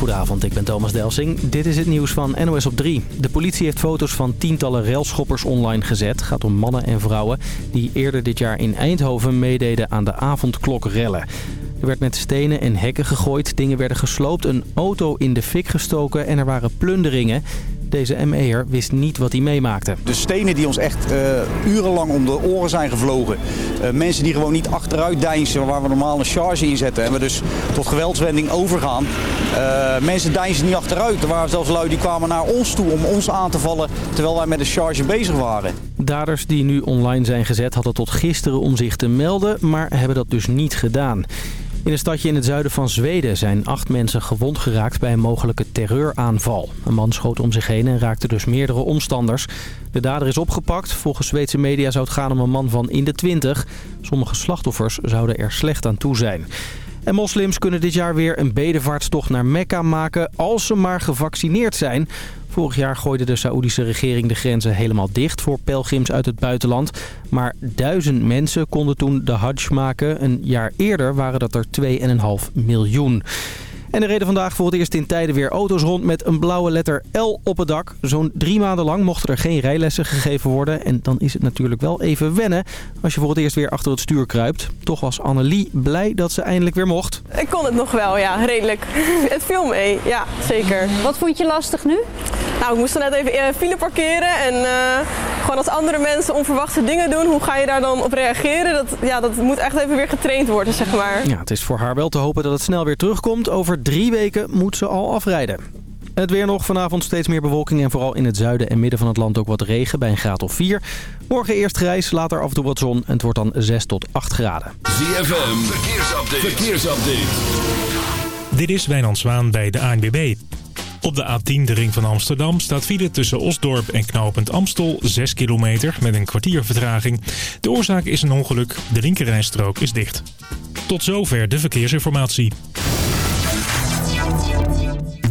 Goedenavond, ik ben Thomas Delsing. Dit is het nieuws van NOS op 3. De politie heeft foto's van tientallen railschoppers online gezet. Het gaat om mannen en vrouwen die eerder dit jaar in Eindhoven meededen aan de avondklokrellen. Er werd met stenen en hekken gegooid, dingen werden gesloopt, een auto in de fik gestoken en er waren plunderingen. Deze ME'er wist niet wat hij meemaakte. De stenen die ons echt uh, urenlang om de oren zijn gevlogen. Uh, mensen die gewoon niet achteruit deinzen waar we normaal een charge in zetten. En we dus tot geweldswending overgaan. Uh, mensen deinzen niet achteruit. Er waren zelfs lui die kwamen naar ons toe om ons aan te vallen terwijl wij met de charge bezig waren. Daders die nu online zijn gezet hadden tot gisteren om zich te melden, maar hebben dat dus niet gedaan. In een stadje in het zuiden van Zweden zijn acht mensen gewond geraakt bij een mogelijke terreuraanval. Een man schoot om zich heen en raakte dus meerdere omstanders. De dader is opgepakt. Volgens Zweedse media zou het gaan om een man van in de twintig. Sommige slachtoffers zouden er slecht aan toe zijn. En moslims kunnen dit jaar weer een bedevaartstocht naar Mekka maken als ze maar gevaccineerd zijn. Vorig jaar gooide de Saoedische regering de grenzen helemaal dicht voor pelgrims uit het buitenland. Maar duizend mensen konden toen de Hajj maken. Een jaar eerder waren dat er 2,5 miljoen. En er reden vandaag voor het eerst in tijden weer auto's rond met een blauwe letter L op het dak. Zo'n drie maanden lang mochten er geen rijlessen gegeven worden. En dan is het natuurlijk wel even wennen als je voor het eerst weer achter het stuur kruipt. Toch was Annelie blij dat ze eindelijk weer mocht. Ik kon het nog wel, ja, redelijk. Het viel mee, ja, zeker. Wat vond je lastig nu? Nou, ik moest er net even uh, file parkeren en uh, gewoon als andere mensen onverwachte dingen doen, hoe ga je daar dan op reageren? Dat, ja, dat moet echt even weer getraind worden, zeg maar. Ja, het is voor haar wel te hopen dat het snel weer terugkomt. Over drie weken moet ze al afrijden. Het weer nog. Vanavond steeds meer bewolking en vooral in het zuiden en midden van het land ook wat regen bij een graad of 4. Morgen eerst grijs, later af en toe wat zon en het wordt dan 6 tot 8 graden. ZFM, verkeersupdate. verkeersupdate. Dit is Wijnand Zwaan bij de ANBB. Op de A10, de ring van Amsterdam, staat file tussen Osdorp en knooppunt Amstel 6 kilometer met een kwartier vertraging. De oorzaak is een ongeluk, de linkerrijstrook is dicht. Tot zover de verkeersinformatie.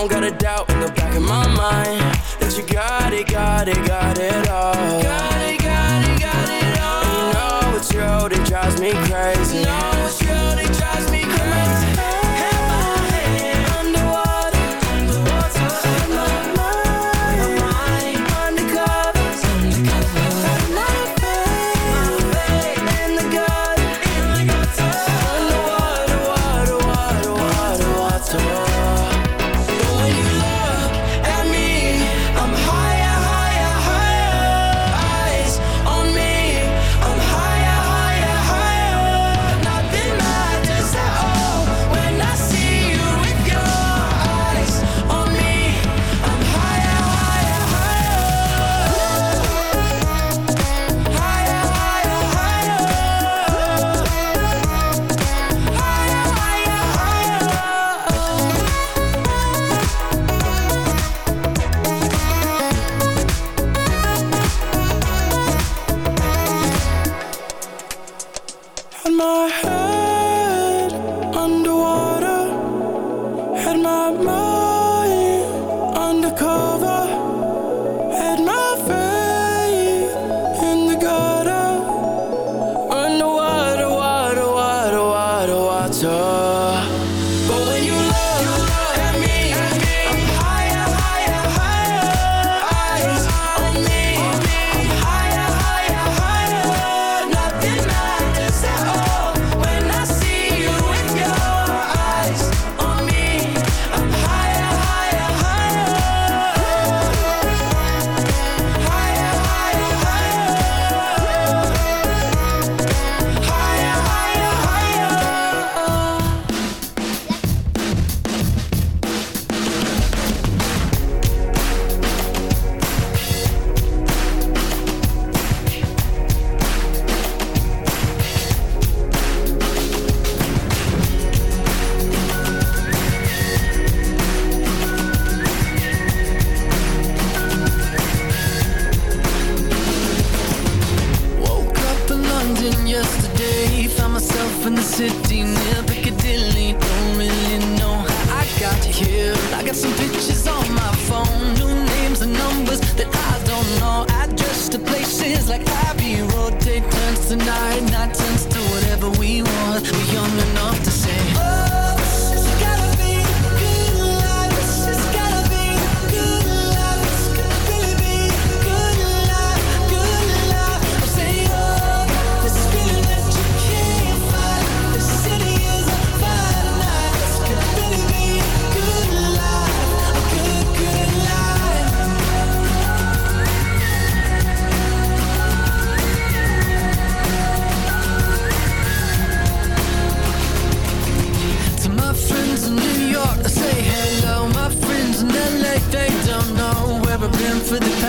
don't got a doubt in the back of my mind that you got it, got it, got it all. Got it, got it, got it all. You know it's you that drives me crazy. You know it's you that like happy rotate turns tonight, not tonight.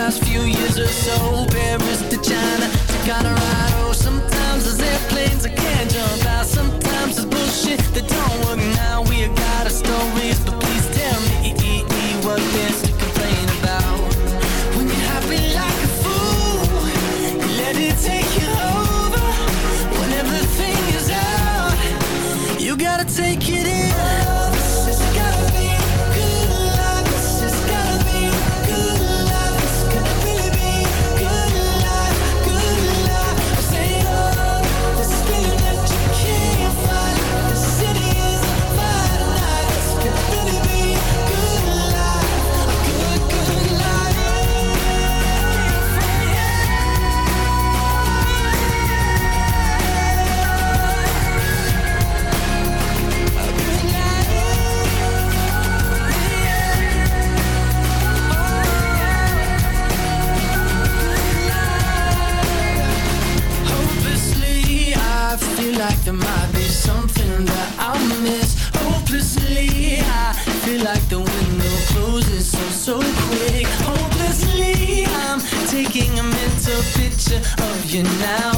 last few years or so. Paris to China, to Chicago that I miss. Hopelessly, I feel like the window closes so, so quick. Hopelessly, I'm taking a mental picture of you now.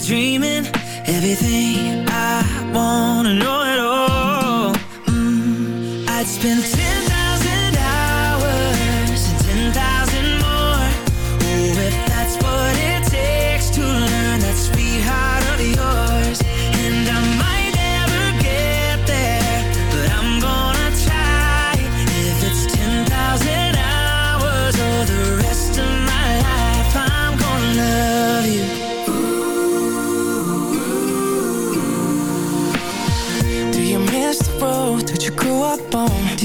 dreaming everything I wanna know at all. Mm, I'd spend 10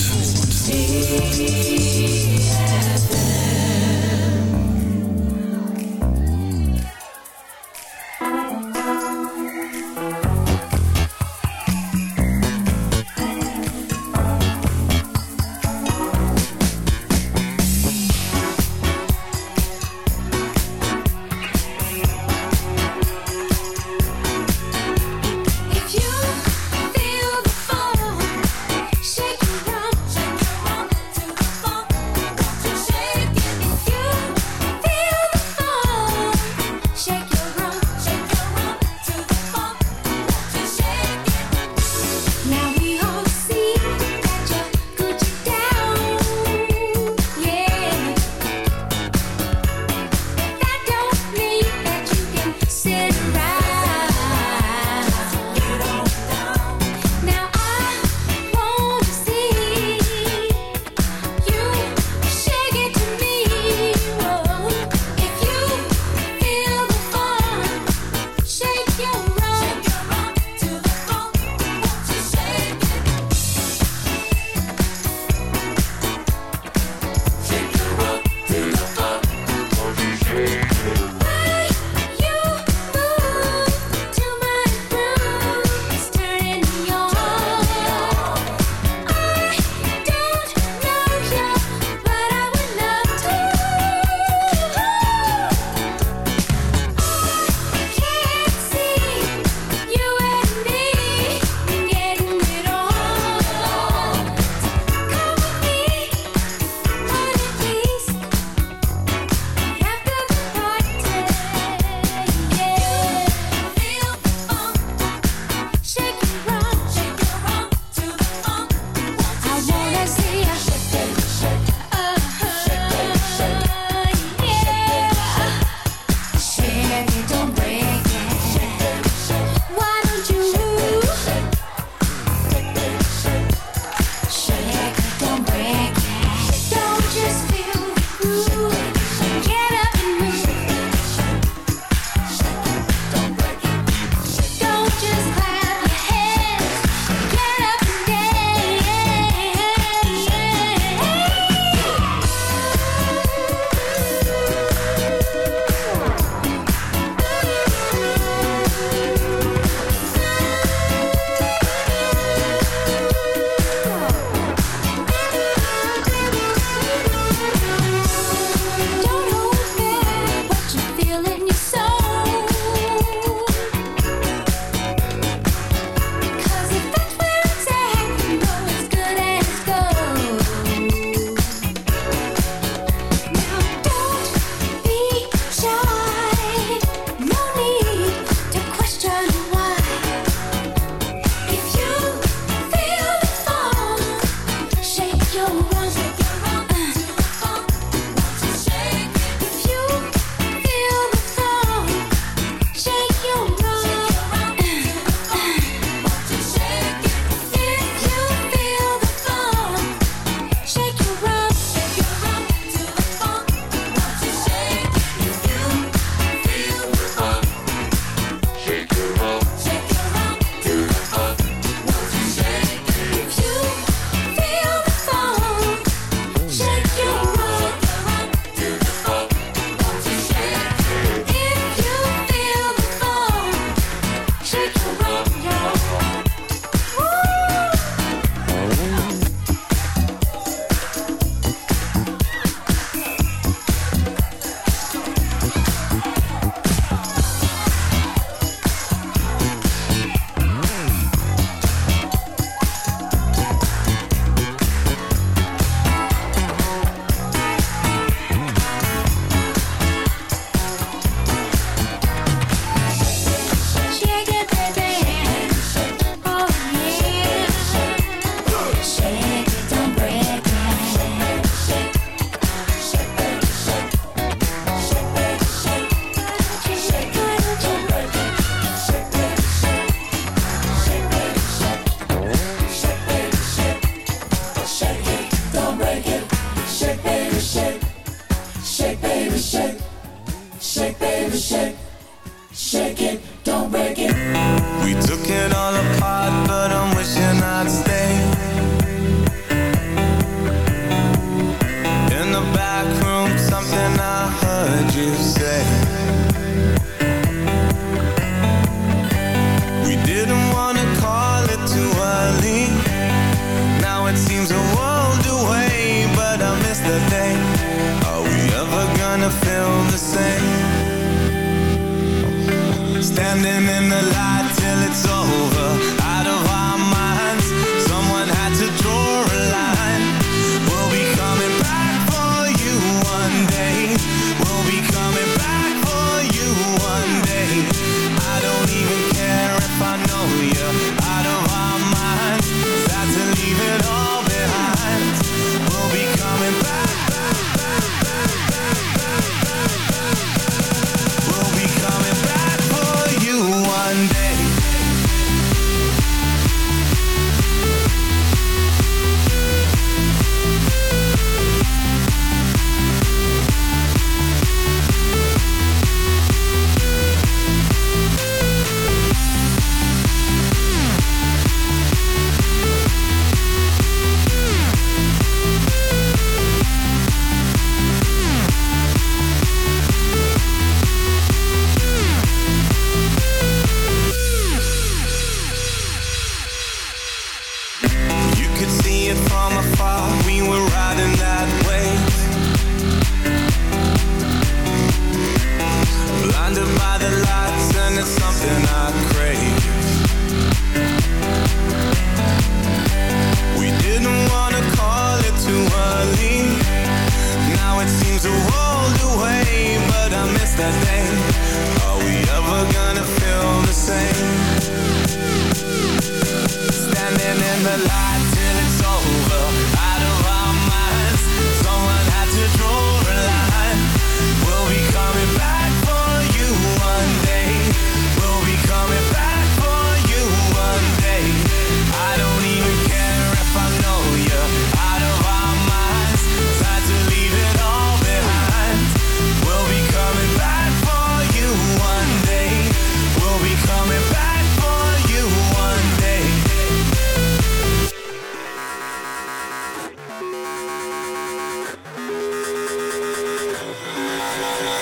Zandvoort.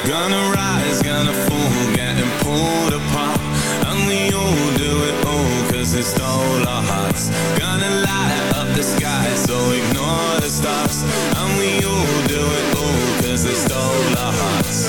Gonna rise, gonna fall, getting pulled apart. And we all do it all cause it stole our hearts. Gonna light up the sky so ignore the stars. And we all do it all cause it stole our hearts.